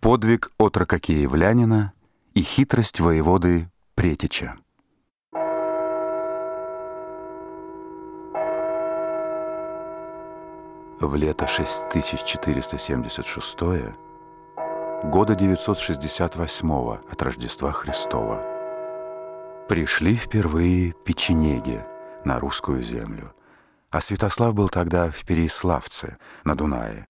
Подвиг отрока киевлянина и хитрость воеводы Претича. В лето 6476 года 968 от Рождества Христова пришли впервые печенеги на русскую землю, а Святослав был тогда в Переиславце на Дунае,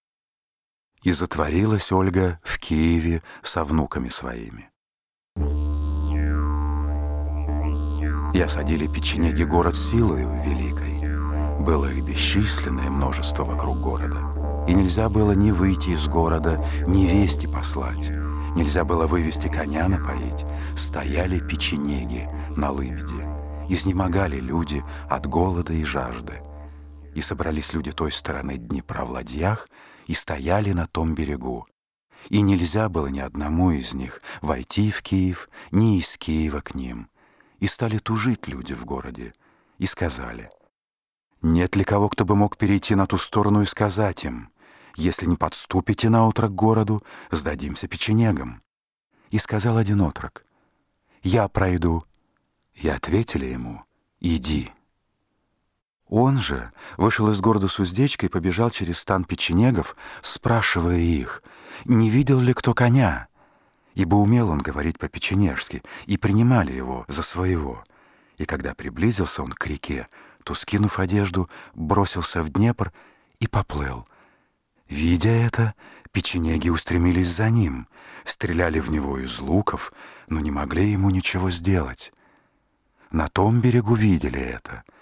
и затворилась Ольга в Киеве со внуками своими. И осадили печенеги город силою великой. Было их бесчисленное множество вокруг города. И нельзя было ни выйти из города, ни вести послать. Нельзя было вывести коня напоить. Стояли печенеги на лыбеде. Изнемогали люди от голода и жажды. И собрались люди той стороны Днепра в ладьях и стояли на том берегу. И нельзя было ни одному из них войти в Киев, ни из Киева к ним. И стали тужить люди в городе, и сказали, «Нет ли кого, кто бы мог перейти на ту сторону и сказать им, если не подступите на утро к городу, сдадимся печенегам?» И сказал один отрок, «Я пройду». И ответили ему, «Иди». Он же вышел из города с уздечкой и побежал через стан печенегов, спрашивая их, не видел ли кто коня, ибо умел он говорить по-печенежски, и принимали его за своего. И когда приблизился он к реке, то, скинув одежду, бросился в Днепр и поплыл. Видя это, печенеги устремились за ним, стреляли в него из луков, но не могли ему ничего сделать. На том берегу видели это —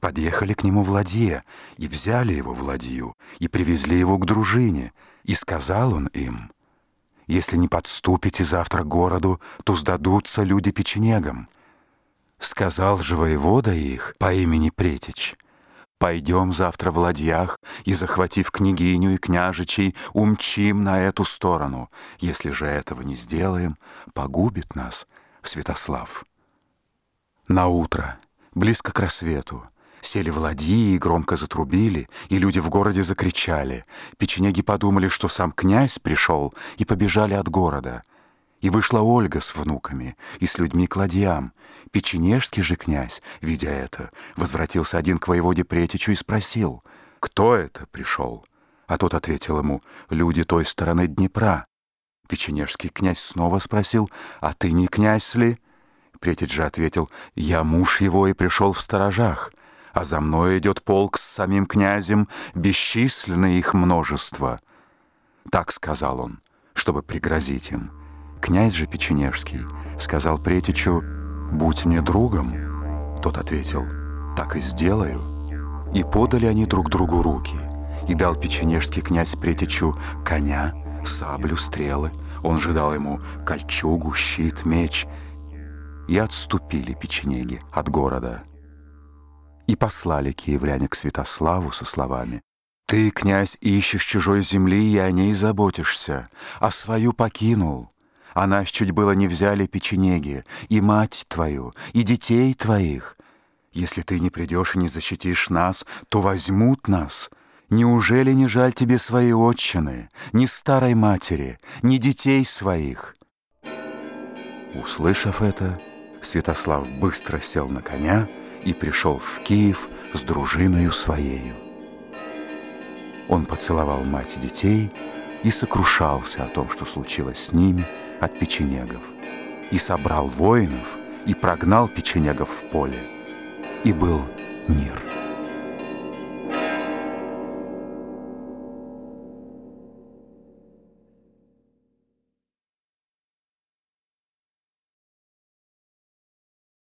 подъехали к нему в ладье и взяли его в ладью и привезли его к дружине. И сказал он им, «Если не подступите завтра к городу, то сдадутся люди печенегам». Сказал же воевода их по имени Претич, «Пойдем завтра в ладьях и, захватив княгиню и княжичей, умчим на эту сторону. Если же этого не сделаем, погубит нас Святослав». На утро, близко к рассвету, Сели в ладьи и громко затрубили, и люди в городе закричали. Печенеги подумали, что сам князь пришел, и побежали от города. И вышла Ольга с внуками и с людьми к ладьям. Печенежский же князь, видя это, возвратился один к воеводе Претичу и спросил, «Кто это пришел?» А тот ответил ему, «Люди той стороны Днепра». Печенежский князь снова спросил, «А ты не князь ли?» Претич же ответил, «Я муж его и пришел в сторожах» а за мной идет полк с самим князем, бесчисленное их множество. Так сказал он, чтобы пригрозить им. Князь же Печенежский сказал Претичу, «Будь мне другом». Тот ответил, «Так и сделаю». И подали они друг другу руки, и дал Печенежский князь Претичу коня, саблю, стрелы. Он же дал ему кольчугу, щит, меч. И отступили печенеги от города. И послали киевляне к Святославу со словами «Ты, князь, ищешь чужой земли и о ней заботишься, а свою покинул. А нас чуть было не взяли печенеги, и мать твою, и детей твоих. Если ты не придешь и не защитишь нас, то возьмут нас». Неужели не жаль тебе своей отчины, ни старой матери, ни детей своих?» Услышав это, Святослав быстро сел на коня и пришел в Киев с дружиною своею. Он поцеловал мать и детей и сокрушался о том, что случилось с ними от печенегов, и собрал воинов и прогнал печенегов в поле, и был мир.